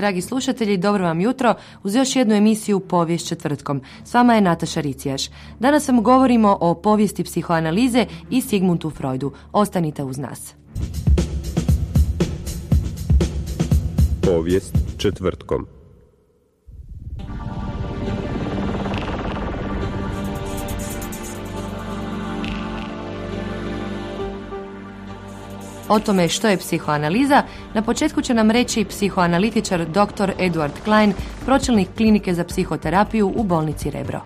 Dragi slušatelji, dobro vam jutro uz još jednu emisiju Povijest četvrtkom. S vama je Nataša Ricijaš. Danas vam govorimo o povijesti psihoanalize i Sigmundu Freudu. Ostanite uz nas. Povijest četvrtkom. O tome što je psihoanaliza, na početku će nam reći psihoanalitičar dr. Eduard Klein, pročelnik klinike za psihoterapiju u bolnici Rebro.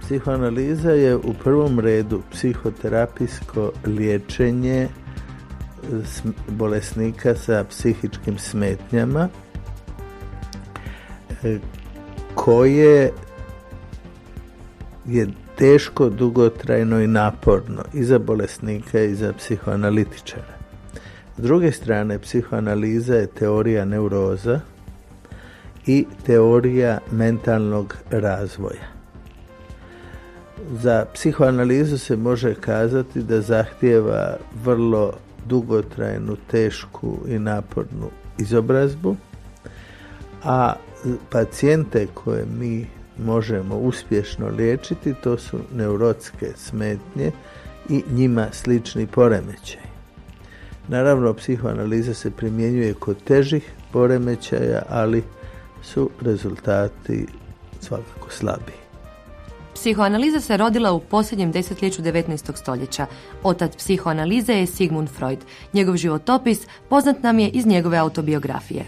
Psihoanaliza je u prvom redu psihoterapijsko liječenje bolesnika sa psihičkim smetnjama e, koje je teško, dugotrajno i naporno i za bolesnika i za psihoanalitičara. S druge strane, psihoanaliza je teorija neuroza i teorija mentalnog razvoja. Za psihoanalizu se može kazati da zahtijeva vrlo dugotrajnu, tešku i napornu izobrazbu, a pacijente koje mi možemo uspješno liječiti to su neurotske smetnje i njima slični poremećaj. Naravno, psihoanaliza se primjenjuje kod težih poremećaja, ali su rezultati svakako slabiji. Psihoanaliza se rodila u posljednjem desetljeću 19. stoljeća. Otac psihoanalize je Sigmund Freud. Njegov životopis poznat nam je iz njegove autobiografije.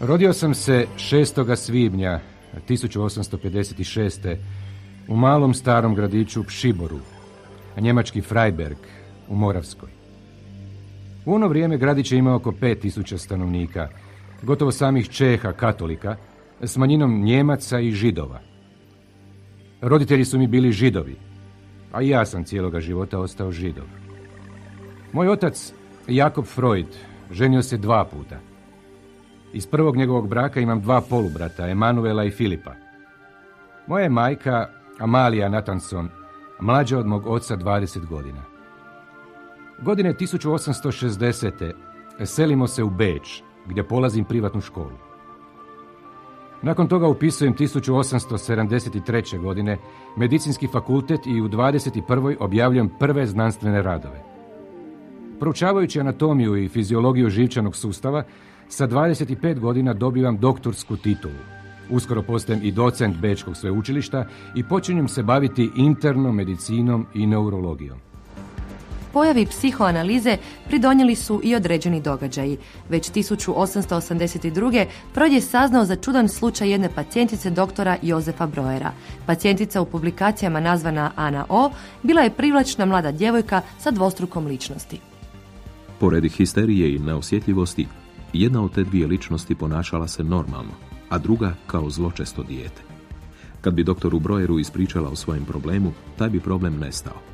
Rodio sam se 6. svibnja 1856. u malom starom gradiću Pšiboru, a njemački Freiberg u Moravskoj. U ono vrijeme gradić je imao oko 5000 stanovnika, gotovo samih Čeha, katolika, s manjinom Njemaca i Židova. Roditelji su mi bili Židovi, a ja sam cijeloga života ostao Židov. Moj otac, Jakob Freud, ženio se dva puta. Iz prvog njegovog braka imam dva polubrata, Emanuela i Filipa. Moja je majka, Amalija Natanson, mlađa od mog oca 20 godina. Godine 1860. selimo se u Beč, gdje polazim privatnu školu. Nakon toga upisujem 1873. godine medicinski fakultet i u 21. objavljujem prve znanstvene radove. Proučavajući anatomiju i fiziologiju živčanog sustava, sa 25 godina dobivam doktorsku titulu. Uskoro postajem i docent Bečkog sveučilišta i počinjem se baviti internom medicinom i neurologijom. Pojavi psihoanalize pridonijeli su i određeni događaji. Već 1882. Freud je saznao za čudan slučaj jedne pacijentice doktora Jozefa Brojera. Pacijentica u publikacijama nazvana Ana O bila je privlačna mlada djevojka sa dvostrukom ličnosti. Pored histerije i neosjetljivosti, jedna od te dvije ličnosti ponašala se normalno, a druga kao zločesto dijete. Kad bi doktoru Brojeru ispričala o svojem problemu, taj bi problem nestao.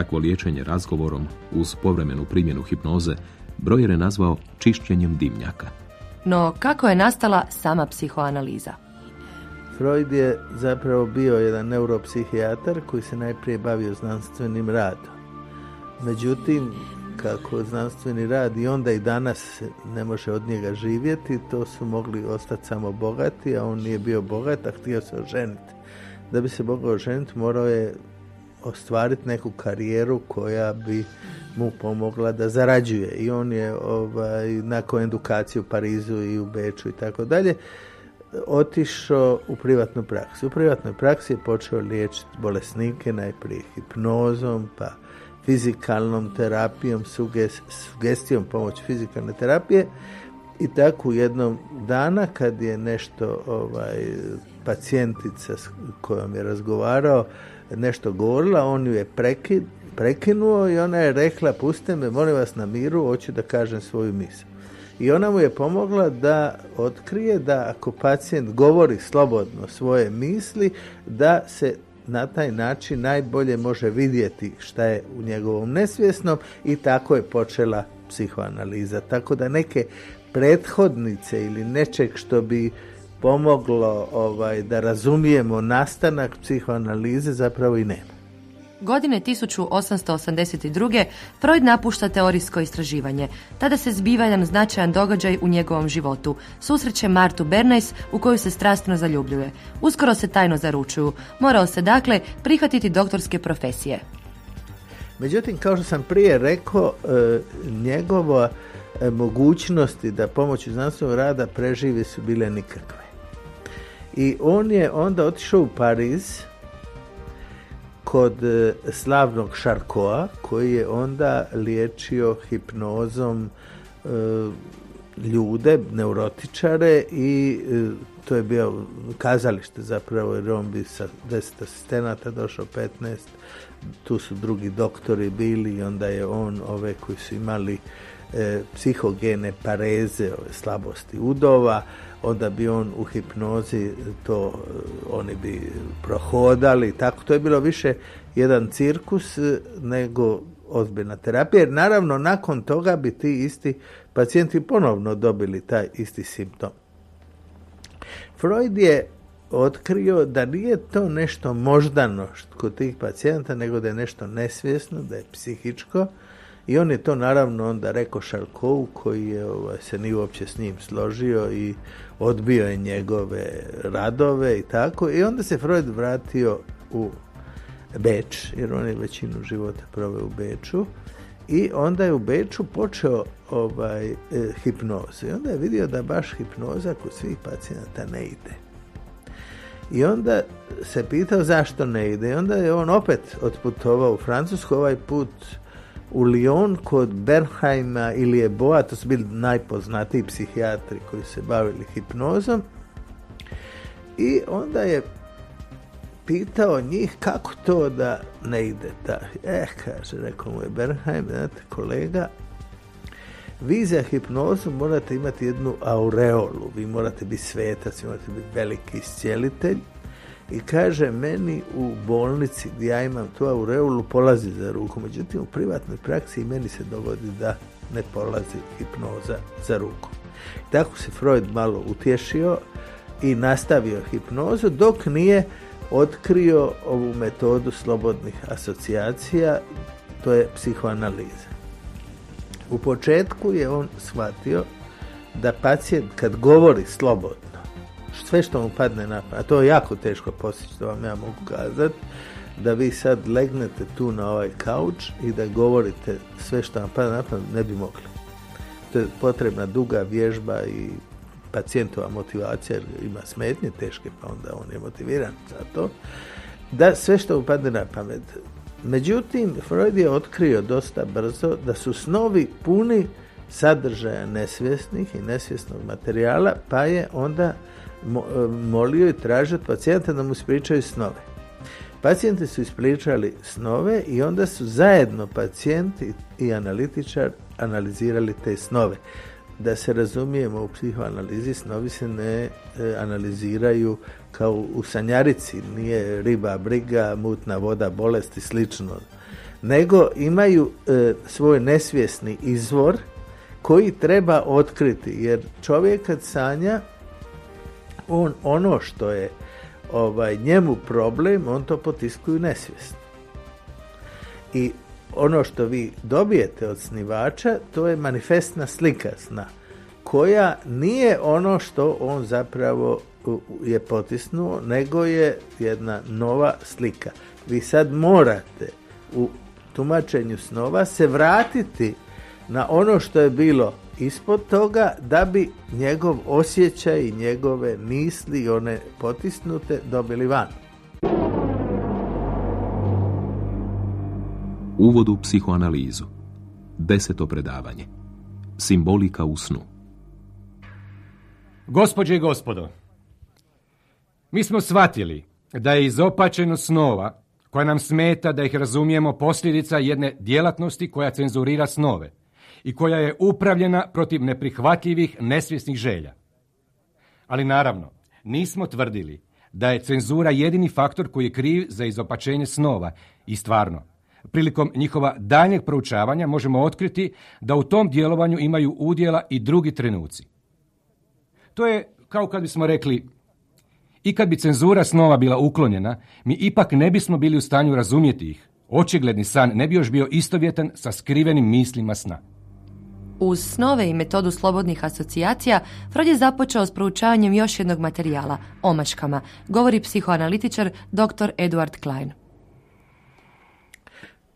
Takvo liječenje razgovorom uz povremenu primjenu hipnoze Brojer je nazvao čišćenjem dimnjaka. No kako je nastala sama psihoanaliza? Freud je zapravo bio jedan neuropsihijatar koji se najprije bavio znanstvenim radom. Međutim, kako znanstveni rad i onda i danas ne može od njega živjeti, to su mogli ostati samo bogati, a on nije bio bogat, a htio se oženiti. Da bi se mogao oženiti morao je ostvariti neku karijeru koja bi mu pomogla da zarađuje i on je ovaj, nakon edukacije u Parizu i u Beču i tako dalje otišao u privatnu praksu. U privatnoj praksi je počeo liječiti bolesnike najprije hipnozom, pa fizikalnom terapijom, sugestijom pomoć fizikalne terapije i tako jednom dana kad je nešto ovaj, pacijentica s kojom je razgovarao nešto govorila, on ju je prekid, prekinuo i ona je rekla puste me, molim vas na miru, hoću da kažem svoju misl. I ona mu je pomogla da otkrije da ako pacijent govori slobodno svoje misli, da se na taj način najbolje može vidjeti šta je u njegovom nesvjesnom i tako je počela psihoanaliza. Tako da neke prethodnice ili nečeg što bi pomoglo ovaj, da razumijemo nastanak psihoanalize zapravo i nema. Godine 1882. Freud napušta teorijsko istraživanje. Tada se zbiva jedan značajan događaj u njegovom životu. Susreće Martu Bernays u koju se strastno zaljubljuje. Uskoro se tajno zaručuju. Morao se dakle prihvatiti doktorske profesije. Međutim, kao što sam prije rekao, e, njegovo e, mogućnosti da pomoću znanstvenog rada preživi su bile nikakve. I on je onda otišao u Pariz kod e, slavnog Šarkoa koji je onda liječio hipnozom e, ljude, neurotičare i e, to je bio kazalište zapravo jer on bi sa deset asistenata došao 15 tu su drugi doktori bili i onda je on ove koji su imali psihogene pareze, ove slabosti udova onda bi on u hipnozi to oni bi prohodali tako to je bilo više jedan cirkus nego ozbiljna terapija jer naravno nakon toga bi ti isti pacijenti ponovno dobili taj isti simptom. Freud je otkrio da nije to nešto moždano kod tih pacijenta nego da je nešto nesvjesno da je psihičko i on je to naravno onda rekao Šarkovu koji je ovaj, se nije uopće s njim složio i odbio je njegove radove i tako. I onda se Freud vratio u Beč, jer on je većinu života proveo u Beču. I onda je u Beču počeo ovaj, e, hipnozu. I onda je vidio da baš hipnoza kod svih pacijenata ne ide. I onda se pitao zašto ne ide. I onda je on opet otputovao u Francusku, ovaj put u Lyon kod Bernheima ili je Boa, to su bili najpoznatiji psihijatri koji se bavili hipnozom. I onda je pitao njih kako to da ne ide ta. Eh, kaže, rekao mu je Bernheim, znate, kolega, vi za hipnozu morate imati jednu aureolu, vi morate biti svetac, vi morate biti veliki iscijelitelj i kaže meni u bolnici gdje ja imam tu aureolu polazi za ruku. Međutim, u privatnoj praksi meni se dogodi da ne polazi hipnoza za ruku. Tako se Freud malo utješio i nastavio hipnozu dok nije otkrio ovu metodu slobodnih asocijacija, to je psihoanaliza. U početku je on shvatio da pacijent kad govori slobodno, sve što mu padne na a to je jako teško postići, to vam ja mogu kazati, da vi sad legnete tu na ovaj kauč i da govorite sve što vam pada na pamet, ne bi mogli. To je potrebna duga vježba i pacijentova motivacija, jer ima smetnje teške, pa onda on je motiviran za to, da sve što mu padne na pamet. Međutim, Freud je otkrio dosta brzo da su snovi puni sadržaja nesvjesnih i nesvjesnog materijala, pa je onda molio i tražio od pacijenta da mu ispričaju snove. Pacijenti su ispričali snove i onda su zajedno pacijenti i analitičar analizirali te snove. Da se razumijemo u psihoanalizi, snovi se ne e, analiziraju kao u sanjarici, nije riba, briga, mutna voda, bolest i slično. Nego imaju e, svoj nesvjesni izvor koji treba otkriti, jer čovjek kad sanja on ono što je ovaj njemu problem, on to potiskuju nesvijest. I ono što vi dobijete od snivača, to je manifestna slika sna, koja nije ono što on zapravo je potisnuo, nego je jedna nova slika. Vi sad morate u tumačenju snova se vratiti na ono što je bilo ispod toga da bi njegov osjećaj i njegove misli one potisnute dobili van. Uvod u psihoanalizu. Deseto predavanje. Simbolika u snu. Gospođe i gospodo, mi smo shvatili da je izopačeno snova koja nam smeta da ih razumijemo posljedica jedne djelatnosti koja cenzurira snove i koja je upravljena protiv neprihvatljivih nesvjesnih želja. Ali naravno, nismo tvrdili da je cenzura jedini faktor koji je kriv za izopačenje snova i stvarno, prilikom njihova daljnjeg proučavanja možemo otkriti da u tom djelovanju imaju udjela i drugi trenuci. To je kao kad bismo rekli i kad bi cenzura snova bila uklonjena, mi ipak ne bismo bili u stanju razumjeti ih. Očigledni san ne bi još bio istovjetan sa skrivenim mislima sna. Uz snove i metodu slobodnih asocijacija, Freud je započeo s proučavanjem još jednog materijala, omaškama, govori psihoanalitičar dr. Eduard Klein.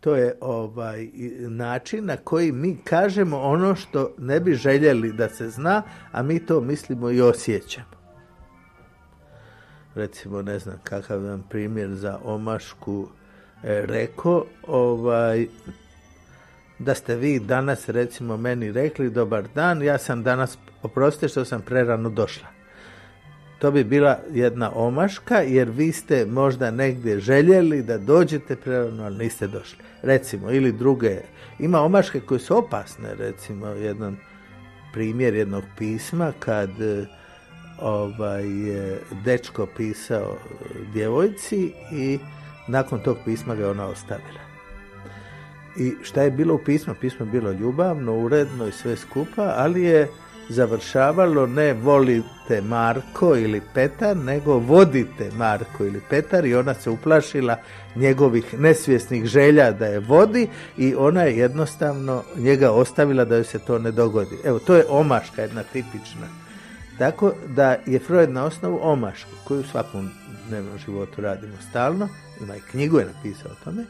To je ovaj način na koji mi kažemo ono što ne bi željeli da se zna, a mi to mislimo i osjećamo. Recimo, ne znam kakav vam primjer za omašku e, reko, ovaj, da ste vi danas recimo meni rekli dobar dan, ja sam danas, oprostite što sam prerano došla. To bi bila jedna omaška jer vi ste možda negdje željeli da dođete prerano, ali niste došli. Recimo, ili druge. Ima omaške koje su opasne, recimo, jedan primjer jednog pisma kad ovaj, je dečko pisao djevojci i nakon tog pisma ga ona ostavila. I šta je bilo u pismu? Pismo je bilo ljubavno, uredno i sve skupa, ali je završavalo ne volite Marko ili Petar, nego vodite Marko ili Petar i ona se uplašila njegovih nesvjesnih želja da je vodi i ona je jednostavno njega ostavila da joj se to ne dogodi. Evo, to je omaška jedna tipična. Tako da je Freud na osnovu omašku, koju u svakom dnevnom životu radimo stalno, ima i knjigu je napisao o tome,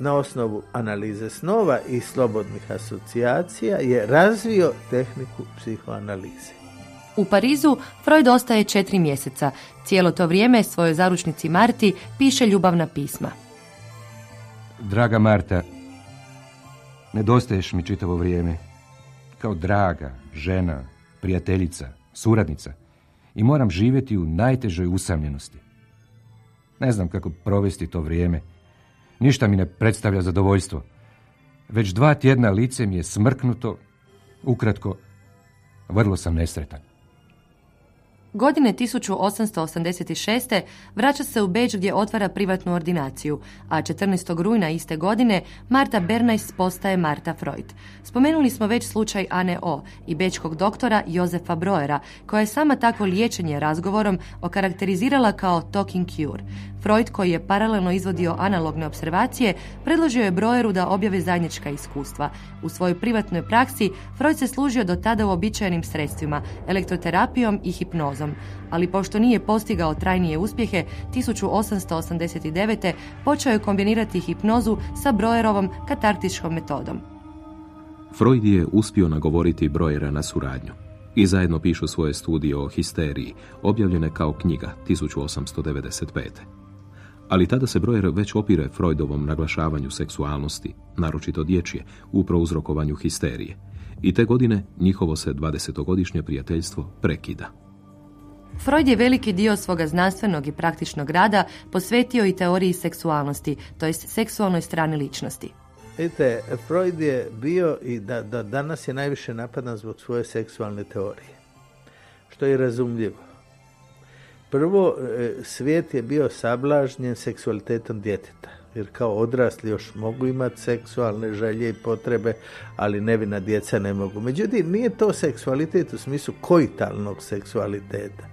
na osnovu analize snova i slobodnih asocijacija je razvio tehniku psihoanalize. U Parizu Freud ostaje četiri mjeseca. Cijelo to vrijeme svojoj zaručnici Marti piše ljubavna pisma. Draga Marta, nedostaješ mi čitavo vrijeme. Kao draga, žena, prijateljica, suradnica. I moram živjeti u najtežoj usamljenosti. Ne znam kako provesti to vrijeme. Ništa mi ne predstavlja zadovoljstvo. Već dva tjedna lice mi je smrknuto, ukratko, vrlo sam nesretan. Godine 1886. vraća se u Beč gdje otvara privatnu ordinaciju, a 14. rujna iste godine Marta Bernajs postaje Marta Freud. Spomenuli smo već slučaj Ane O. i bečkog doktora Jozefa Broera, koja je sama takvo liječenje razgovorom okarakterizirala kao talking cure. Freud, koji je paralelno izvodio analogne observacije, predložio je Brojeru da objave zajednička iskustva. U svojoj privatnoj praksi Freud se služio do tada uobičajenim sredstvima, elektroterapijom i hipnozom. Ali pošto nije postigao trajnije uspjehe, 1889. počeo je kombinirati hipnozu sa Brojerovom katartičkom metodom. Freud je uspio nagovoriti Brojera na suradnju i zajedno pišu svoje studije o histeriji, objavljene kao knjiga 1895 ali tada se Brojer već opire Freudovom naglašavanju seksualnosti, naročito dječje, u prouzrokovanju histerije. I te godine njihovo se 20-godišnje prijateljstvo prekida. Freud je veliki dio svoga znanstvenog i praktičnog rada posvetio i teoriji seksualnosti, to jest seksualnoj strani ličnosti. Vidite, Freud je bio i da, da danas je najviše napadan zbog svoje seksualne teorije, što je razumljivo. Prvo, e, svijet je bio sablažnjen seksualitetom djeteta, jer kao odrasli još mogu imati seksualne želje i potrebe, ali nevina djeca ne mogu. Međutim, nije to seksualitet u smislu koitalnog seksualiteta.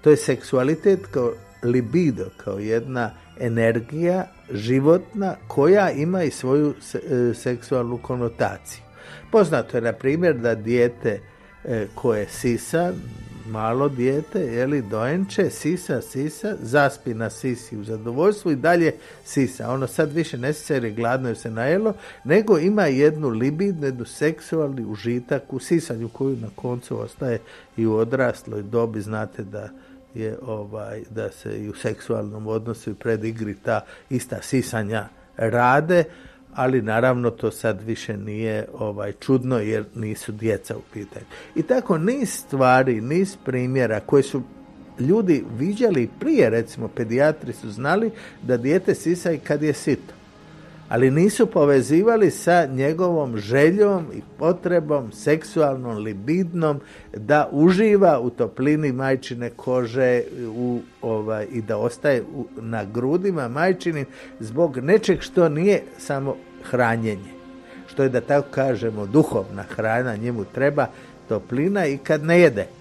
To je seksualitet kao libido, kao jedna energija životna koja ima i svoju e, seksualnu konotaciju. Poznato je, na primjer, da dijete e, koje sisa malo dijete, jeli, dojenče, sisa, sisa, zaspi na sisi u zadovoljstvu i dalje sisa. Ono sad više ne sisa jer je gladno jer se najelo, nego ima jednu libidnu, jednu seksualni užitak u sisanju koju na koncu ostaje i u odrasloj dobi. Znate da je ovaj, da se i u seksualnom odnosu i pred igri ta ista sisanja rade, ali naravno to sad više nije ovaj čudno jer nisu djeca u pitanju. I tako niz stvari, niz primjera koje su ljudi viđali prije, recimo pedijatri su znali da dijete sisa i kad je sito. Ali nisu povezivali sa njegovom željom i potrebom, seksualnom, libidnom, da uživa u toplini majčine kože u, ovaj, i da ostaje u, na grudima majčinim zbog nečeg što nije samo hranjenje. Što je da tako kažemo duhovna hrana, njemu treba toplina i kad ne jede.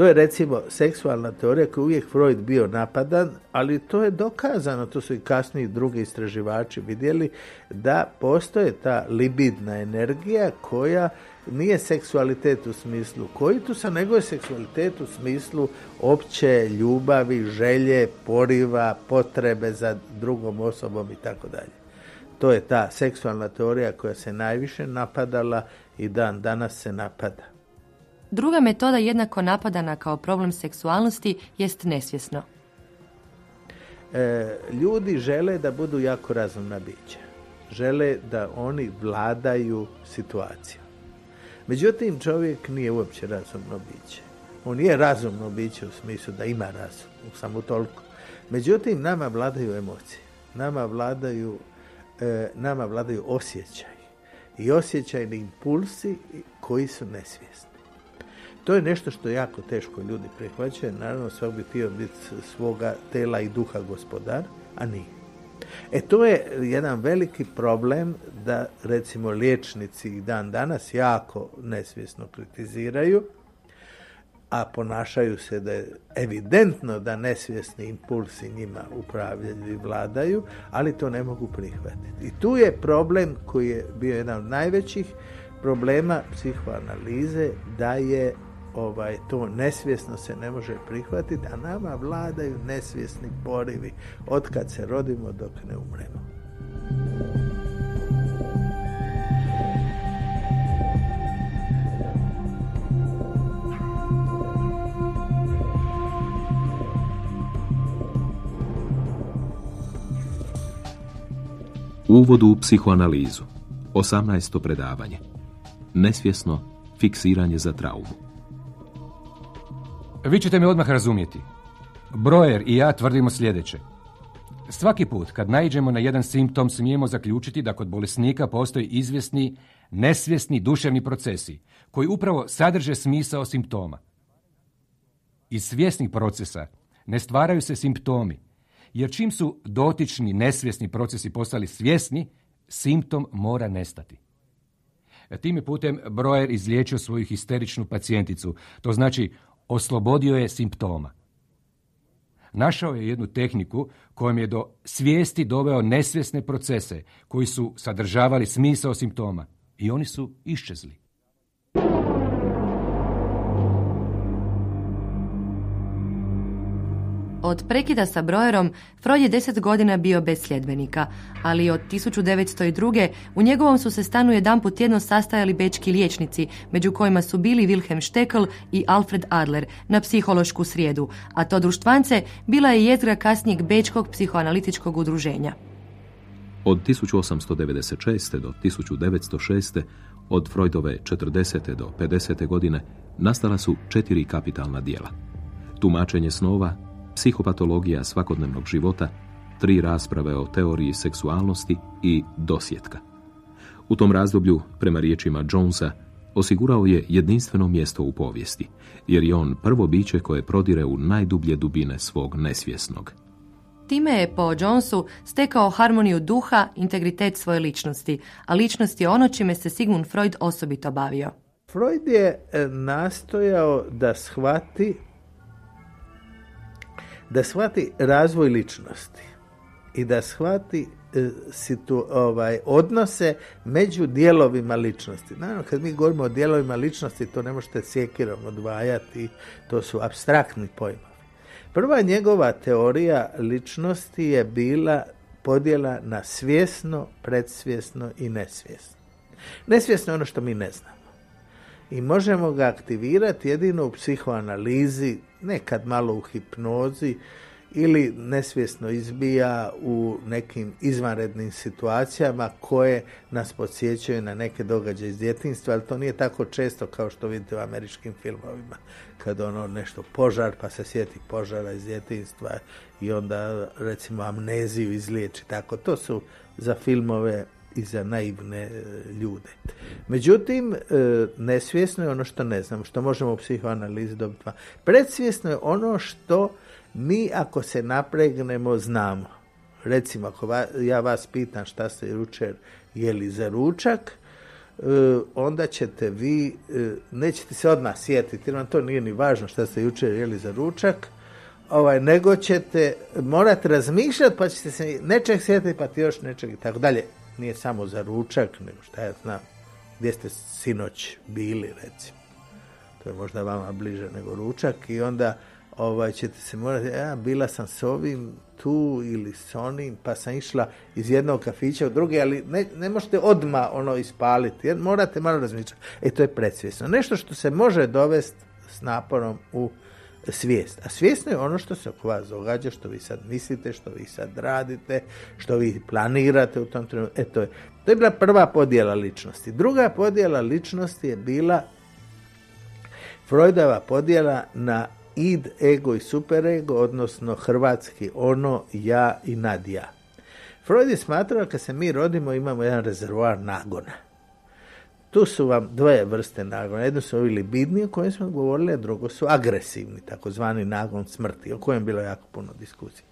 To je recimo seksualna teorija koju uvijek Freud bio napadan, ali to je dokazano, to su i kasniji drugi istraživači vidjeli, da postoje ta libidna energija koja nije seksualitet u smislu koitusa, nego je seksualitet u smislu opće ljubavi, želje, poriva, potrebe za drugom osobom i tako dalje. To je ta seksualna teorija koja se najviše napadala i dan danas se napada. Druga metoda jednako napadana kao problem seksualnosti jest nesvjesno. E, ljudi žele da budu jako razumna bića. Žele da oni vladaju situacijom. Međutim, čovjek nije uopće razumno biće. On je razumno biće u smislu da ima razum, samo toliko. Međutim, nama vladaju emocije. Nama vladaju, e, nama vladaju osjećaj. I osjećajni impulsi koji su nesvjesni. To je nešto što jako teško ljudi prihvaćaju. Naravno, svak bi htio biti svoga tela i duha gospodar, a nije. E to je jedan veliki problem da recimo liječnici i dan danas jako nesvjesno kritiziraju, a ponašaju se da je evidentno da nesvjesni impulsi njima upravljaju i vladaju, ali to ne mogu prihvatiti. I tu je problem koji je bio jedan od najvećih problema psihoanalize, da je ovaj, to nesvjesno se ne može prihvatiti, a nama vladaju nesvjesni porivi od kad se rodimo dok ne umremo. Uvod u psihoanalizu. 18. predavanje. Nesvjesno fiksiranje za traumu. Vi ćete me odmah razumjeti. Brojer i ja tvrdimo sljedeće. Svaki put kad naiđemo na jedan simptom smijemo zaključiti da kod bolesnika postoji izvjesni, nesvjesni duševni procesi koji upravo sadrže smisao simptoma. Iz svjesnih procesa ne stvaraju se simptomi, jer čim su dotični nesvjesni procesi postali svjesni, simptom mora nestati. Tim putem Brojer izliječio svoju histeričnu pacijenticu. To znači oslobodio je simptoma. Našao je jednu tehniku kojom je do svijesti doveo nesvjesne procese koji su sadržavali smisao simptoma i oni su iščezli. Od prekida sa brojerom, Freud je deset godina bio bez sljedbenika, ali od 1902. u njegovom su se stanu jedanput tjedno sastajali bečki liječnici, među kojima su bili Wilhelm Stekel i Alfred Adler na psihološku srijedu, a to društvance bila je jezgra kasnijeg bečkog psihoanalitičkog udruženja. Od 1896. do 1906. od Freudove 40. do 50. godine nastala su četiri kapitalna dijela. Tumačenje snova, psihopatologija svakodnevnog života, tri rasprave o teoriji seksualnosti i dosjetka. U tom razdoblju, prema riječima Jonesa, osigurao je jedinstveno mjesto u povijesti, jer je on prvo biće koje prodire u najdublje dubine svog nesvjesnog. Time je po Jonesu stekao harmoniju duha, integritet svoje ličnosti, a ličnost je ono čime se Sigmund Freud osobito bavio. Freud je e, nastojao da shvati da shvati razvoj ličnosti i da shvati e, situ, ovaj, odnose među dijelovima ličnosti. Naravno, kad mi govorimo o dijelovima ličnosti, to ne možete sjekirom odvajati, to su abstraktni pojmovi. Prva njegova teorija ličnosti je bila podjela na svjesno, predsvjesno i nesvjesno. Nesvjesno je ono što mi ne znamo. I možemo ga aktivirati jedino u psihoanalizi, nekad malo u hipnozi, ili nesvjesno izbija u nekim izvanrednim situacijama koje nas podsjećaju na neke događaje iz djetinstva, ali to nije tako često kao što vidite u američkim filmovima, kad ono nešto požar, pa se sjeti požara iz djetinstva i onda recimo amneziju izliječi. Tako, to su za filmove i za naivne e, ljude. Međutim, e, nesvjesno je ono što ne znamo, što možemo u psihoanalizi dobiti. Predsvjesno je ono što mi ako se napregnemo znamo. Recimo, ako ja vas pitam šta ste jučer jeli za ručak, e, onda ćete vi, nećete se odmah sjetiti, jer vam to nije ni važno šta ste jučer jeli za ručak, ovaj, nego ćete morati razmišljati, pa ćete se nečeg sjetiti, pa ti još nečeg i tako dalje. Nije samo za ručak, nego šta ja znam, gdje ste sinoć bili, recimo. To je možda vama bliže nego ručak i onda ovaj, ćete se morati, ja bila sam s ovim tu ili s onim, pa sam išla iz jednog kafića u drugi, ali ne, ne možete odmah ono ispaliti, jer morate malo razmišljati. E, to je predsvjesno. Nešto što se može dovesti s naporom u svijest. A svjesno je ono što se oko vas događa, što vi sad mislite, što vi sad radite, što vi planirate u tom trenutku. E, to je, to je bila prva podjela ličnosti. Druga podjela ličnosti je bila Freudova podjela na id, ego i superego, odnosno hrvatski ono, ja i nadja. Freud je smatrao kad se mi rodimo imamo jedan rezervoar nagona. Tu su vam dvoje vrste nagona. Jedno su ovi libidni o kojim smo govorili, a drugo su agresivni, takozvani nagon smrti, o kojem je bilo jako puno diskusije.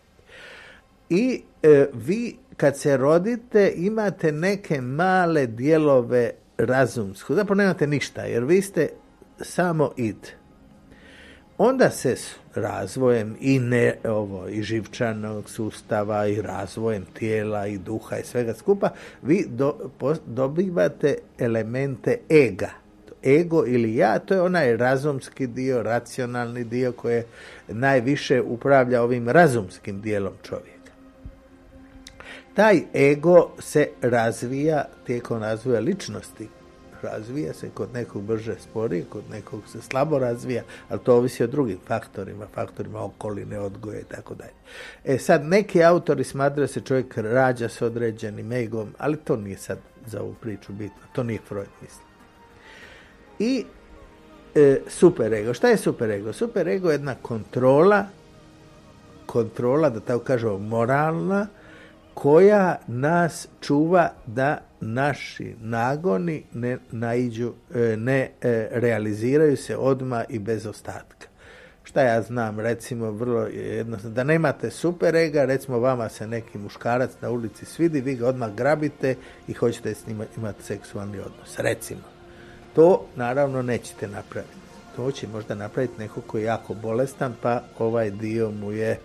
I e, vi kad se rodite imate neke male dijelove razumskog, zapravo nemate ništa, jer vi ste samo id onda se s razvojem i ne ovo i živčanog sustava i razvojem tijela i duha i svega skupa vi do, dobivate elemente ega. Ego ili ja to je onaj razumski dio racionalni dio koji najviše upravlja ovim razumskim dijelom čovjeka. Taj ego se razvija tijekom razvoja ličnosti razvija se, kod nekog brže spori, kod nekog se slabo razvija, ali to ovisi o drugim faktorima, faktorima okoline, odgoje i tako dalje. E sad, neki autori smatraju se čovjek rađa s određenim egom, ali to nije sad za ovu priču bitno, to nije Freud misli. I e, superego. Šta je superego? Superego je jedna kontrola, kontrola, da tako kažemo, moralna, koja nas čuva da naši nagoni ne naiđu, e, ne e, realiziraju se odma i bez ostatka. Šta ja znam, recimo, vrlo jednostavno, da nemate super ega, recimo vama se neki muškarac na ulici svidi, vi ga odmah grabite i hoćete s njima imati seksualni odnos, recimo. To naravno nećete napraviti. To će možda napraviti neko koji je jako bolestan, pa ovaj dio mu je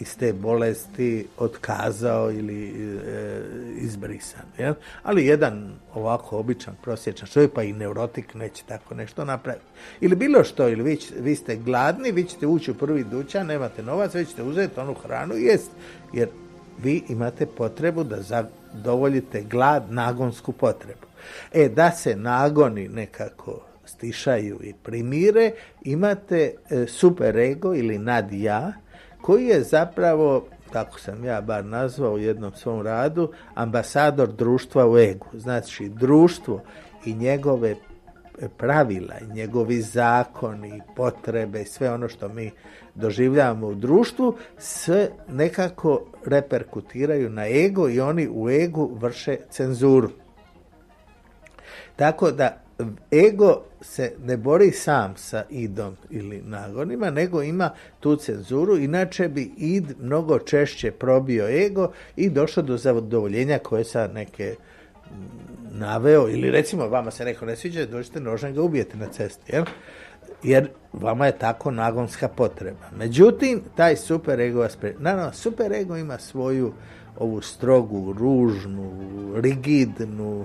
iz te bolesti otkazao ili e, izbrisan. Jel? Ali jedan ovako običan, prosječan čovjek, pa i neurotik neće tako nešto napraviti. Ili bilo što, ili vi, vi ste gladni, vi ćete ući u prvi dućan, nemate novac, vi ćete uzeti onu hranu i jest. Jer vi imate potrebu da zadovoljite glad, nagonsku potrebu. E, da se nagoni nekako stišaju i primire, imate e, super ego ili nad ja, koji je zapravo, kako sam ja bar nazvao u jednom svom radu, ambasador društva u egu. Znači, društvo i njegove pravila njegovi zakoni potrebe sve ono što mi doživljavamo u društvu sve nekako reperkutiraju na ego i oni u egu vrše cenzuru. Tako da ego se ne bori sam sa idom ili nagonima, nego ima tu cenzuru, inače bi id mnogo češće probio ego i došao do zadovoljenja koje sa neke naveo, ili recimo vama se neko ne sviđa, dođete nožem ga ubijete na cesti, jel? jer vama je tako nagonska potreba. Međutim, taj super ego vas pre... Naravno, super ego ima svoju ovu strogu, ružnu, rigidnu,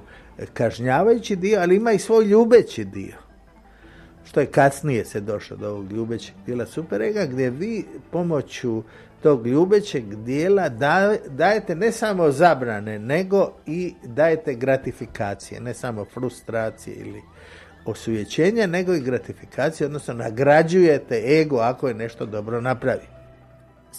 kažnjavajući dio, ali ima i svoj ljubeći dio. Što je kasnije se došlo do ovog ljubećeg dijela superega, gdje vi pomoću tog ljubećeg dijela dajete ne samo zabrane, nego i dajete gratifikacije, ne samo frustracije ili osujećenja, nego i gratifikacije, odnosno nagrađujete ego ako je nešto dobro napravi.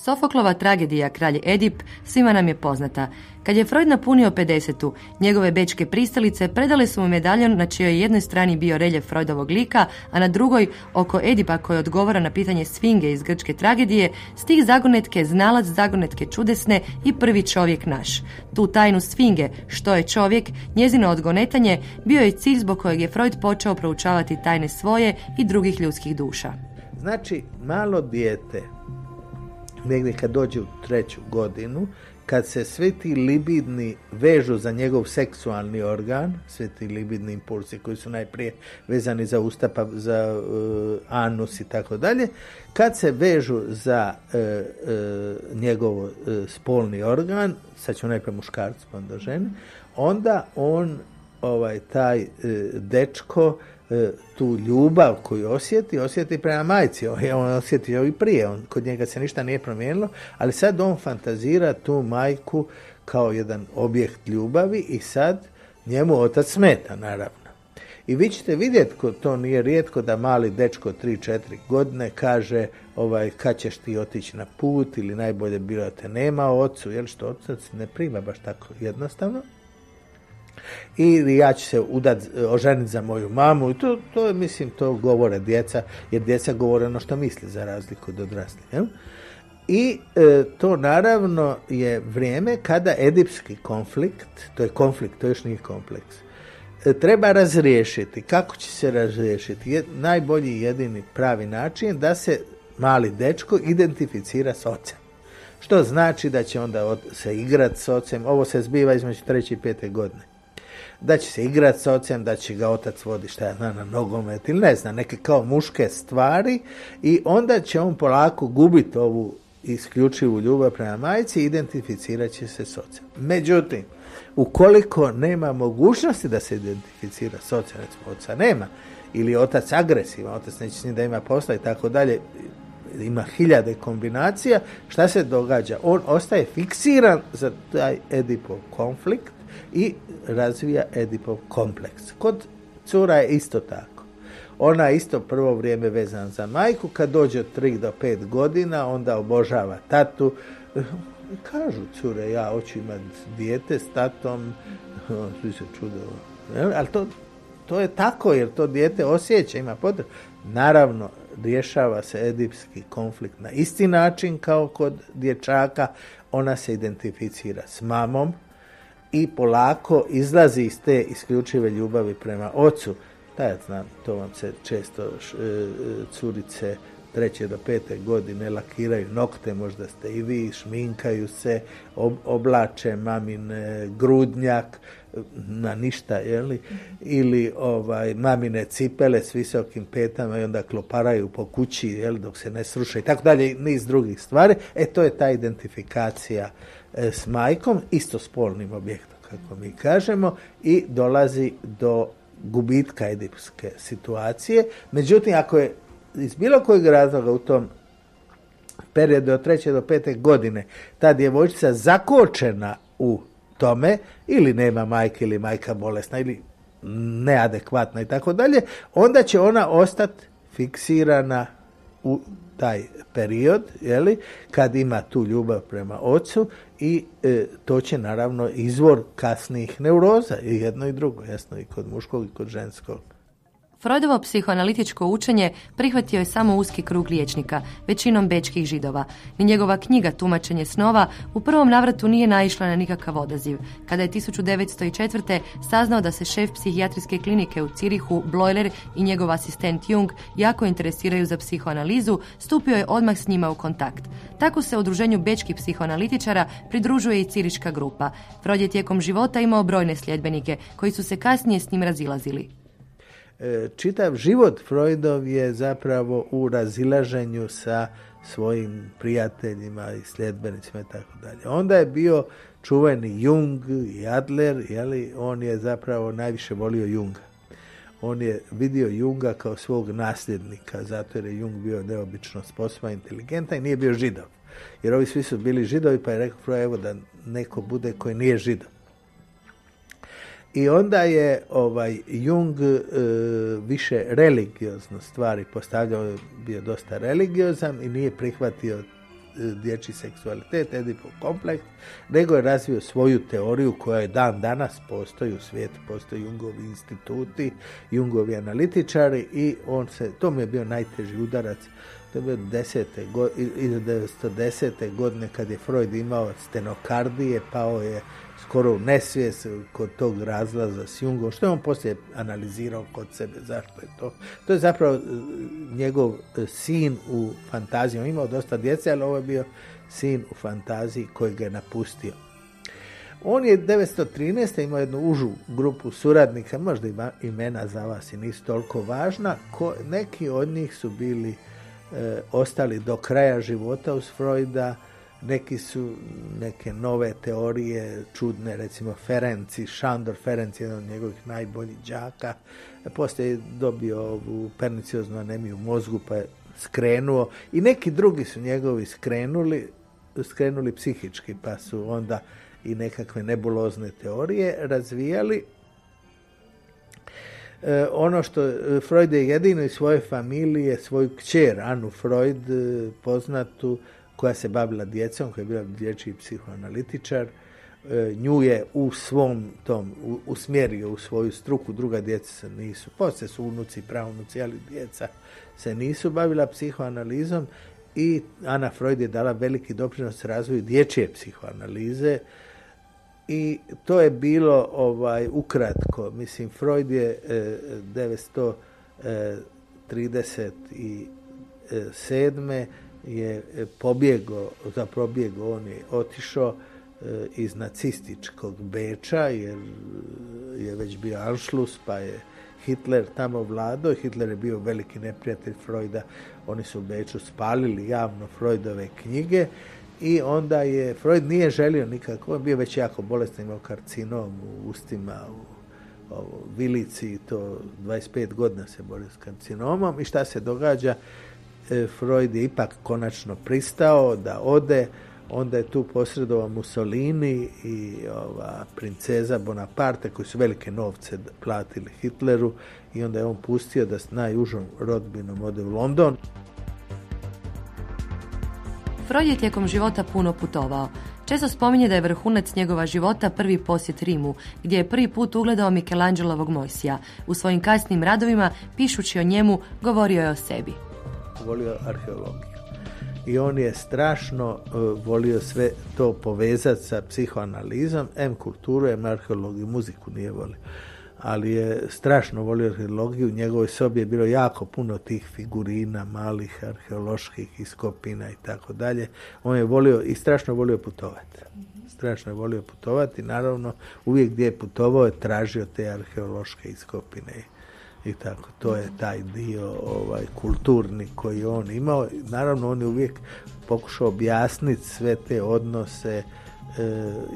Sofoklova tragedija Kralj Edip svima nam je poznata. Kad je Freud napunio 50 njegove bečke pristalice predale su mu medaljon na čijoj jednoj strani bio reljev Freudovog lika, a na drugoj oko Edipa koji odgovara na pitanje Sfinge iz grčke tragedije, stih zagonetke znalac zagonetke čudesne i prvi čovjek naš. Tu tajnu Sfinge, što je čovjek, njezino odgonetanje, bio je cilj zbog kojeg je Freud počeo proučavati tajne svoje i drugih ljudskih duša. Znači, malo dijete negdje kad dođe u treću godinu, kad se svi ti libidni vežu za njegov seksualni organ, svi ti libidni impulsi koji su najprije vezani za usta, pa za uh, anus i tako dalje, kad se vežu za uh, uh, njegov spolni organ, sad ću najprije muškarcu, pa onda žene, onda on, ovaj, taj dečko, E, tu ljubav koju osjeti, osjeti prema majci. On osjetio i prije, on, kod njega se ništa nije promijenilo, ali sad on fantazira tu majku kao jedan objekt ljubavi i sad njemu otac smeta, naravno. I vi ćete vidjeti, to nije rijetko, da mali dečko 3-4 godine kaže ovaj, kad ćeš ti otići na put ili najbolje bilo da te nema ocu, jer što otac ne prima baš tako jednostavno i ja ću se udat, oženiti za moju mamu i to, to mislim, to govore djeca, jer djeca govore ono što misli za razliku od odraslih. I e, to naravno je vrijeme kada edipski konflikt, to je konflikt, to još nije kompleks, e, treba razriješiti. Kako će se razriješiti? Je, najbolji jedini pravi način da se mali dečko identificira s ocem. Što znači da će onda se igrati s ocem. Ovo se zbiva između treće i pete godine da će se igrati s ocem, da će ga otac vodi šta ja znam na nogomet ili ne znam, neke kao muške stvari i onda će on polako gubiti ovu isključivu ljubav prema majci i identificirat će se s ocem. Međutim, ukoliko nema mogućnosti da se identificira s ocem, recimo oca nema, ili otac agresivan, otac neće s da ima posla i tako dalje, ima hiljade kombinacija, šta se događa? On ostaje fiksiran za taj Edipov konflikt i razvija Edipov kompleks. Kod cura je isto tako. Ona je isto prvo vrijeme vezana za majku, kad dođe od 3 do 5 godina, onda obožava tatu. Kažu cure, ja hoću imati dijete s tatom, svi se čudo. Ali to, to je tako, jer to dijete osjeća, ima potrebu. Naravno, rješava se edipski konflikt na isti način kao kod dječaka. Ona se identificira s mamom, i polako izlazi iz te isključive ljubavi prema ocu. Da, ja znam, to vam se često e, curice treće do pete godine lakiraju nokte, možda ste i vi, šminkaju se, oblače mamin grudnjak, na ništa, jeli? ili ovaj, mamine cipele s visokim petama i onda kloparaju po kući jeli, dok se ne sruše i tako dalje, niz drugih stvari. E, to je ta identifikacija E, s majkom, istospolnim objektom, kako mi kažemo, i dolazi do gubitka edipske situacije. Međutim, ako je iz bilo kojeg razloga u tom periodu od treće do pete godine ta djevojčica zakočena u tome, ili nema majke, ili majka bolesna, ili neadekvatna i tako dalje, onda će ona ostati fiksirana u taj period, jeli, kad ima tu ljubav prema ocu i e, to će naravno izvor kasnijih neuroza i jedno i drugo, jasno i kod muškog i kod ženskog. Freudovo psihoanalitičko učenje prihvatio je samo uski krug liječnika, većinom bečkih židova. Ni njegova knjiga Tumačenje snova u prvom navratu nije naišla na nikakav odaziv. Kada je 1904. saznao da se šef psihijatrijske klinike u Cirihu, Bloiler i njegov asistent Jung jako interesiraju za psihoanalizu, stupio je odmah s njima u kontakt. Tako se udruženju bečkih psihoanalitičara pridružuje i Ciriška grupa. Freud je tijekom života imao brojne sljedbenike koji su se kasnije s njim razilazili. E, čitav život Freudov je zapravo u razilaženju sa svojim prijateljima i sljedbenicima i tako dalje. Onda je bio čuveni Jung i Adler, jeli, on je zapravo najviše volio Junga. On je vidio Junga kao svog nasljednika, zato jer je Jung bio neobično sposoban, inteligentan i nije bio židov. Jer ovi svi su bili židovi, pa je rekao Freud, evo da neko bude koji nije židov. I onda je ovaj Jung e, više religiozno stvari postavljao, bio dosta religiozan i nije prihvatio e, dječji seksualitet, Edipov kompleks, nego je razvio svoju teoriju koja je dan danas postoji u svijetu, postoji Jungovi instituti, Jungovi analitičari i on se, to mi je bio najteži udarac, to je bio desete, 1910. godine kad je Freud imao stenokardije, pao je skoro u nesvijest kod tog razlaza s Jungom, što je on poslije analizirao kod sebe, zašto je to. To je zapravo e, njegov e, sin u fantaziji. On imao dosta djece, ali ovo je bio sin u fantaziji koji ga je napustio. On je 1913. imao jednu užu grupu suradnika, možda imena za vas i nisu toliko važna, ko, neki od njih su bili e, ostali do kraja života uz Freuda, neki su neke nove teorije čudne, recimo Ferenci, Šandor Ferenci, jedan od njegovih najboljih đaka, poslije je dobio ovu pernicioznu anemiju mozgu pa je skrenuo i neki drugi su njegovi skrenuli, skrenuli psihički pa su onda i nekakve nebulozne teorije razvijali. E, ono što Freud je jedino iz svoje familije, svoju kćer Anu Freud e, poznatu koja se bavila djecom, koja je bila dječji psihoanalitičar, e, nju je u svom tom usmjerio u svoju struku, druga djeca se nisu, poslije su unuci, pravunuci, ali djeca se nisu bavila psihoanalizom i Ana Freud je dala veliki doprinos razvoju dječje psihoanalize i to je bilo ovaj ukratko, mislim Freud je e, 937 je e, pobjegao, za probjego on je otišao e, iz nacističkog Beča jer je već bio Anšlus pa je Hitler tamo vladao. Hitler je bio veliki neprijatelj Freuda. Oni su u Beču spalili javno Freudove knjige i onda je, Freud nije želio nikako, on bio već jako bolestan, imao karcinom u ustima, u, u vilici, to 25 godina se borio s karcinomom i šta se događa? E, Freud je ipak konačno pristao da ode, onda je tu posredovao Mussolini i ova princeza Bonaparte koji su velike novce platili Hitleru i onda je on pustio da s najužom rodbinom ode u London. Freud je tijekom života puno putovao. Često spominje da je vrhunac njegova života prvi posjet Rimu, gdje je prvi put ugledao Michelangelovog Mojsija. U svojim kasnim radovima, pišući o njemu, govorio je o sebi volio arheologiju. I on je strašno e, volio sve to povezati sa psihoanalizom, M kulturu, M arheologiju, muziku nije volio. Ali je strašno volio arheologiju, u njegovoj sobi je bilo jako puno tih figurina, malih arheoloških iskopina i tako dalje. On je volio i strašno volio putovati. Strašno je volio putovati, naravno uvijek gdje je putovao je tražio te arheološke iskopine i tako. To je taj dio ovaj, kulturni koji on imao. Naravno, on je uvijek pokušao objasniti sve te odnose e,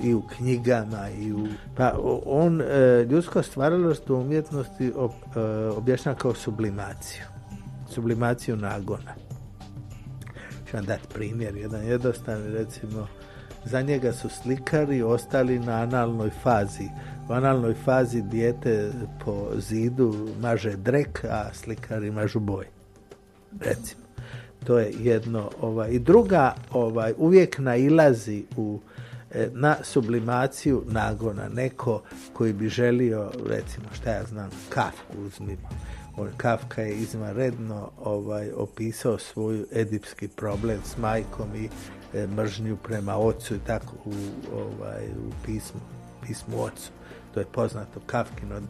i u knjigama i u... Pa on e, ljudsko stvaralaštvo umjetnosti e, objašnjava kao sublimaciju. Sublimaciju nagona. Ću vam dati primjer, jedan jednostavni, recimo, za njega su slikari ostali na analnoj fazi u analnoj fazi dijete po zidu maže drek, a slikari mažu boj. Recimo. To je jedno. Ovaj. I druga ovaj, uvijek nailazi u e, na sublimaciju nagona. Neko koji bi želio, recimo, šta ja znam, Kafku uzmimo. Kafka je izvanredno ovaj, opisao svoj edipski problem s majkom i e, mržnju prema ocu i tako u, ovaj, u pismu, pismu ocu. To je poznato Kafkino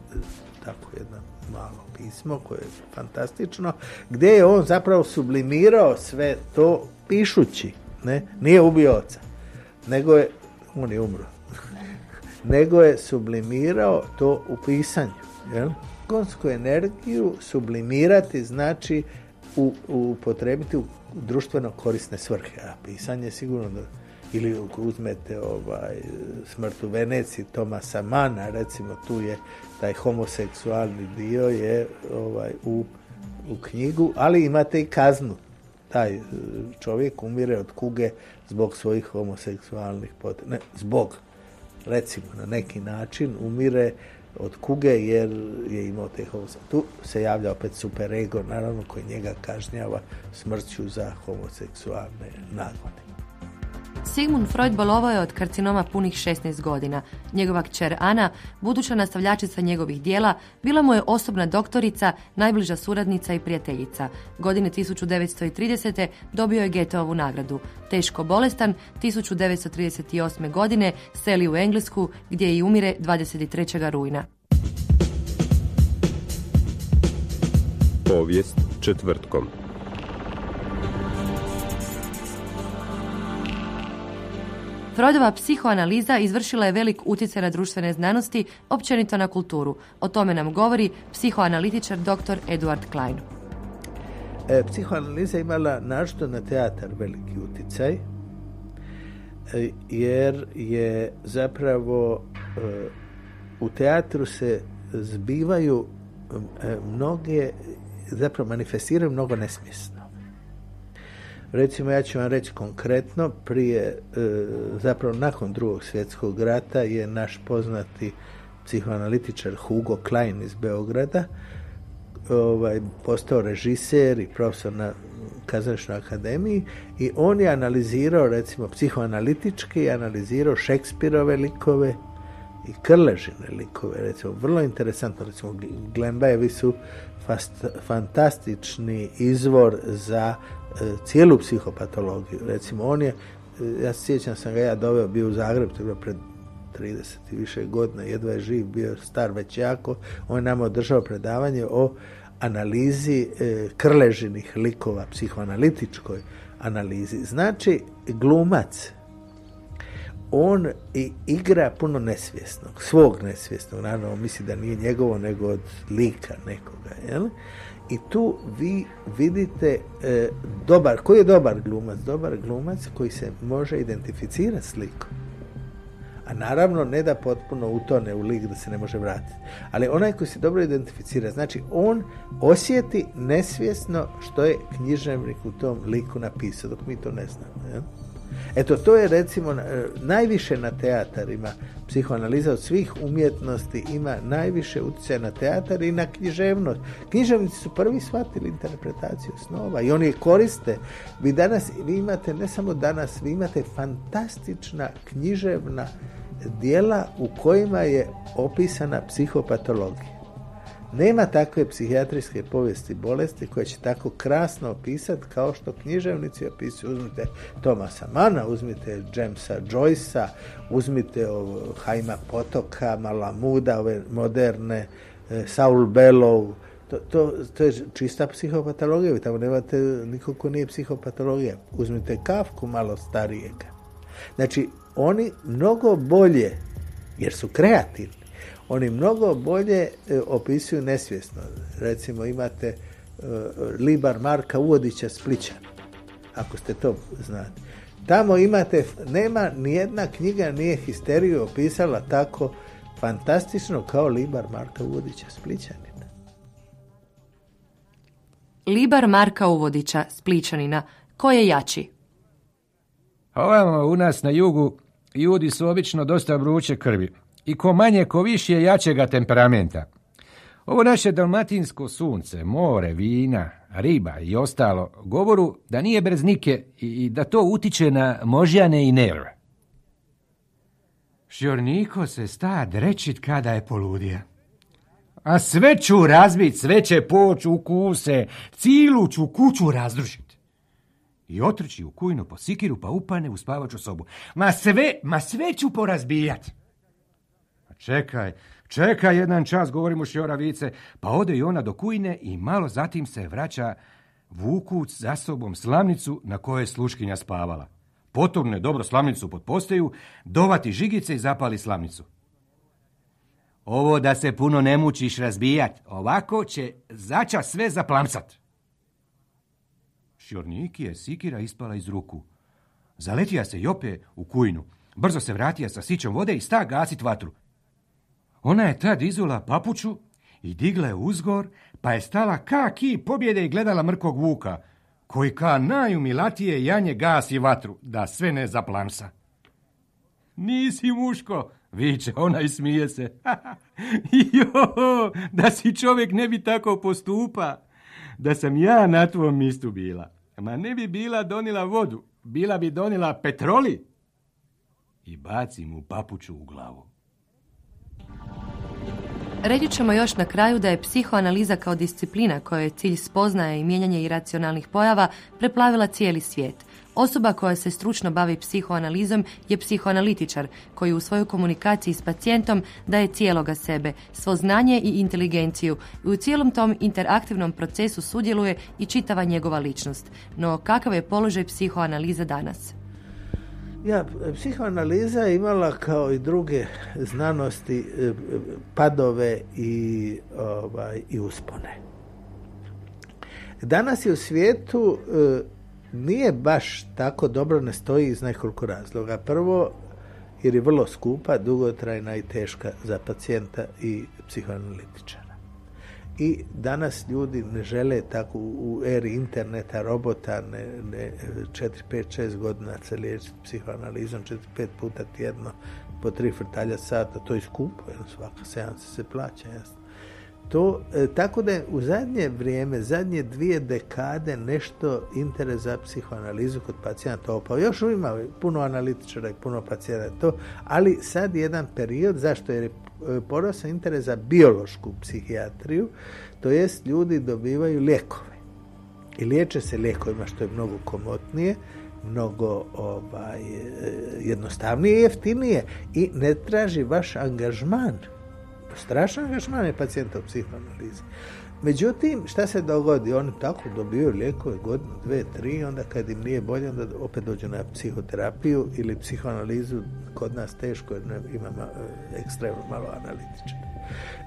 tako jedno malo pismo koje je fantastično, gdje je on zapravo sublimirao sve to pišući. Ne? Nije ubio oca, nego je, on je umro, nego je sublimirao to u pisanju. Jel? zagonsku energiju sublimirati znači u, upotrebiti u društveno korisne svrhe. A pisanje je sigurno ili uzmete ovaj, smrt u Veneciji Tomasa Mana, recimo tu je taj homoseksualni dio je ovaj, u, u knjigu, ali imate i kaznu. Taj e, čovjek umire od kuge zbog svojih homoseksualnih potreba. Ne, zbog, recimo, na neki način umire od kuge jer je imao te Tu se javlja opet super ego, naravno, koji njega kažnjava smrću za homoseksualne nagone. Sigmund Freud bolovao je od karcinoma punih 16 godina. Njegova kćer Ana, buduća nastavljačica njegovih dijela, bila mu je osobna doktorica, najbliža suradnica i prijateljica. Godine 1930. dobio je Getovu nagradu. Teško bolestan, 1938. godine seli u Englesku gdje i umire 23. rujna. Povijest četvrtkom. Freudova psihoanaliza izvršila je velik utjecaj na društvene znanosti, općenito na kulturu. O tome nam govori psihoanalitičar dr. Eduard Klein. E, psihoanaliza imala našto na teatar veliki utjecaj, e, jer je zapravo e, u teatru se zbivaju e, mnoge, zapravo manifestiraju mnogo nesmjesno. Recimo, ja ću vam reći konkretno, prije, e, zapravo nakon drugog svjetskog rata je naš poznati psihoanalitičar Hugo Klein iz Beograda ovaj, postao režiser i profesor na kazališnoj akademiji i on je analizirao recimo psihoanalitički analizirao Šekspirove likove i Krležine likove recimo vrlo interesantno recimo Glembajevi su fantastični izvor za E, cijelu psihopatologiju. Recimo, on je, e, ja se sjećam sam ga ja doveo, bio u Zagreb, to je pred 30 i više godina, jedva je živ, bio star već jako, on je nama održao predavanje o analizi e, krležinih likova, psihoanalitičkoj analizi. Znači, glumac, on i igra puno nesvjesnog, svog nesvjesnog, naravno misli da nije njegovo, nego od lika nekoga, jel? I tu vi vidite e, dobar, koji je dobar glumac? Dobar glumac koji se može identificirati s likom. A naravno ne da potpuno utone u lik da se ne može vratiti. Ali onaj koji se dobro identificira, znači on osjeti nesvjesno što je književnik u tom liku napisao, dok mi to ne znamo. Eto, to je recimo e, najviše na teatarima psihoanaliza od svih umjetnosti ima najviše utjecaja na teatar i na književnost. Književnici su prvi shvatili interpretaciju snova i oni je koriste. Vi danas, vi imate, ne samo danas, vi imate fantastična književna dijela u kojima je opisana psihopatologija. Nema takve psihijatrijske povijesti bolesti koje će tako krasno opisati kao što književnici opisuju. Uzmite Tomasa Mana, uzmite Jamesa Joycea, uzmite Haima Potoka, Malamuda, ove moderne, e, Saul Bellow, to, to, to, je čista psihopatologija, vi tamo nemate nikog ko nije psihopatologija. Uzmite Kafku malo starijega. Znači, oni mnogo bolje, jer su kreativni, oni mnogo bolje e, opisuju nesvjesno. Recimo imate e, Libar Marka Uvodića Splića, ako ste to znate. Tamo imate, nema nijedna knjiga nije histeriju opisala tako fantastično kao Libar Marka Uvodića Splićanina. Libar Marka Uvodića Spličanina, ko je jači? Ovamo u nas na jugu ljudi su obično dosta vruće krvi i ko manje ko više jačega temperamenta. Ovo naše dalmatinsko sunce, more, vina, riba i ostalo govoru da nije bez nike i da to utiče na možjane i nerve. Šjorniko se sta drečit kada je poludija. A sve ću razbit, sve će poć u kuse, cilu ću kuću razrušit. I otrči u kujnu po sikiru pa upane u spavaču sobu. Ma sve, ma sve ću porazbijat. Čekaj, čekaj jedan čas, govori mu Šjora Vice, pa ode i ona do kujne i malo zatim se vraća vukuc za sobom slamnicu na kojoj je sluškinja spavala. Poturne dobro slamnicu pod posteju, dovati žigice i zapali slamnicu. Ovo da se puno ne mučiš razbijat, ovako će zača sve zaplamsat. Šjorniki je sikira ispala iz ruku. Zaletija se Jope u kujnu. Brzo se vratija sa sićom vode i sta gasit vatru. Ona je tad izula papuču i digla je uzgor, pa je stala ka ki pobjede i gledala mrkog vuka, koji ka najumilatije janje gasi vatru, da sve ne zaplamsa. Nisi muško, viče ona i smije se. jo, da si čovjek ne bi tako postupa, da sam ja na tvom mistu bila. Ma ne bi bila donila vodu, bila bi donila petroli. I baci mu papuču u glavu. Reći ćemo još na kraju da je psihoanaliza kao disciplina koja je cilj spoznaje i mijenjanje iracionalnih pojava preplavila cijeli svijet. Osoba koja se stručno bavi psihoanalizom je psihoanalitičar koji u svojoj komunikaciji s pacijentom daje cijeloga sebe, svo znanje i inteligenciju i u cijelom tom interaktivnom procesu sudjeluje i čitava njegova ličnost. No kakav je položaj psihoanalize danas? Ja, psihoanaliza je imala kao i druge znanosti e, padove i, ovaj, i uspone. Danas je u svijetu e, nije baš tako dobro ne stoji iz nekoliko razloga. Prvo, jer je vrlo skupa, dugotrajna i teška za pacijenta i psihoanalitičara. I danas ljudi ne žele tako u eri interneta, robota, ne, ne 4, 5, 6 godina se liječiti psihoanalizom, 4, 5 puta tjedno, po tri frtalja sata, to je skupo, jer svaka seansa se plaća, jasno. To, e, tako da je u zadnje vrijeme, zadnje dvije dekade nešto interes za psihoanalizu kod pacijenta opao. Još ima puno analitičara i puno pacijenta to, ali sad jedan period, zašto? Jer je e, porasao interes za biološku psihijatriju, to jest ljudi dobivaju lijekove i liječe se lijekovima što je mnogo komotnije, mnogo ovaj, e, jednostavnije i jeftinije i ne traži vaš angažman strašan angažman je pacijenta u psihoanalizi. Međutim, šta se dogodi? Oni tako dobiju lijekove godinu, dve, tri, onda kad im nije bolje, onda opet dođu na psihoterapiju ili psihoanalizu. Kod nas teško jer imamo e, ekstremno malo analitičara.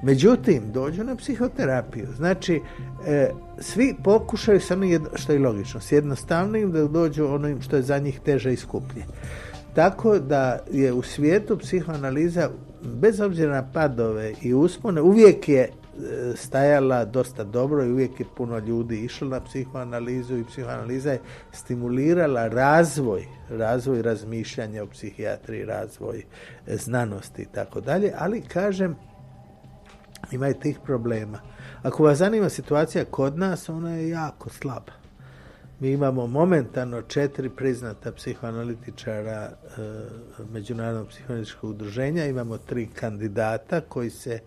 Međutim, dođu na psihoterapiju. Znači, e, svi pokušaju samo jedno, što je logično, s jednostavnim da dođu onim što je za njih teže i skuplje. Tako da je u svijetu psihoanaliza bez obzira na padove i uspone, uvijek je stajala dosta dobro i uvijek je puno ljudi išlo na psihoanalizu i psihoanaliza je stimulirala razvoj, razvoj razmišljanja o psihijatriji, razvoj e, znanosti i tako dalje, ali kažem ima i tih problema. Ako vas zanima situacija kod nas, ona je jako slaba. Mi imamo momentalno četiri priznata psihoanalitičara e, Međunarodnog psihoanalitičkog udruženja, imamo tri kandidata koji se,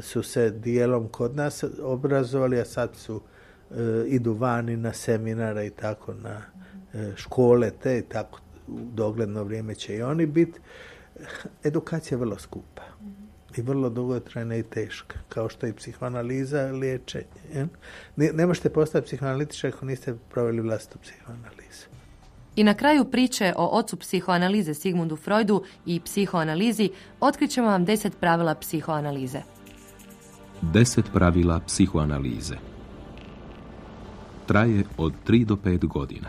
su se dijelom kod nas obrazovali, a sad su e, idu vani na seminare i tako na e, škole te i tako u dogledno vrijeme će i oni biti. Edukacija je vrlo skupa i vrlo dugotrajna i teška, kao što i psihoanaliza, liječenje. Ne, ne možete postati psihoanalitičar ako niste proveli vlastitu psihoanalizu. I na kraju priče o ocu psihoanalize Sigmundu Freudu i psihoanalizi otkrićemo vam deset pravila psihoanalize. Deset pravila psihoanalize. Traje od 3 do 5 godina.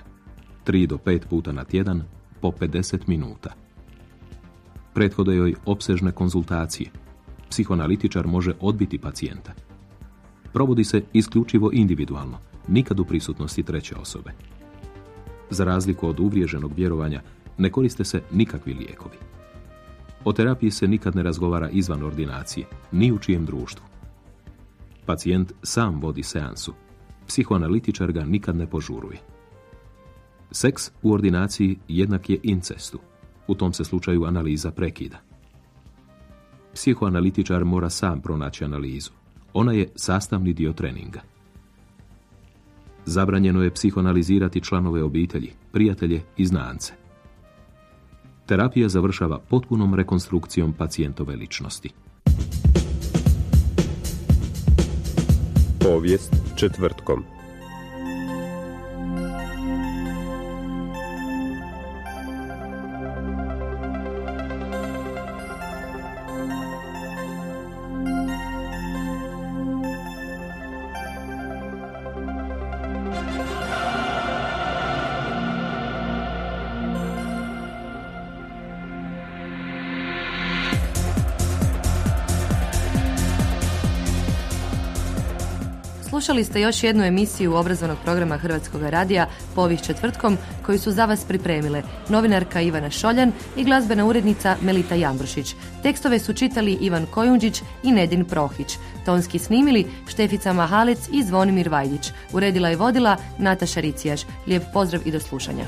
3 do 5 puta na tjedan po 50 minuta. Prethode joj opsežne konzultacije – psihoanalitičar može odbiti pacijenta. Provodi se isključivo individualno, nikad u prisutnosti treće osobe. Za razliku od uvriježenog vjerovanja, ne koriste se nikakvi lijekovi. O terapiji se nikad ne razgovara izvan ordinacije, ni u čijem društvu. Pacijent sam vodi seansu. Psihoanalitičar ga nikad ne požuruje. Seks u ordinaciji jednak je incestu. U tom se slučaju analiza prekida psihoanalitičar mora sam pronaći analizu. Ona je sastavni dio treninga. Zabranjeno je psihoanalizirati članove obitelji, prijatelje i znance. Terapija završava potpunom rekonstrukcijom pacijentove ličnosti. Povijest četvrtkom. Slušali ste još jednu emisiju obrazovnog programa Hrvatskog radija Povih četvrtkom koju su za vas pripremile novinarka Ivana Šoljan i glazbena urednica Melita Jambrušić. Tekstove su čitali Ivan Kojundžić i Nedin Prohić. Tonski snimili Štefica Mahalec i Zvonimir Vajdić. Uredila i vodila Nataša Ricijaš. Lijep pozdrav i do slušanja.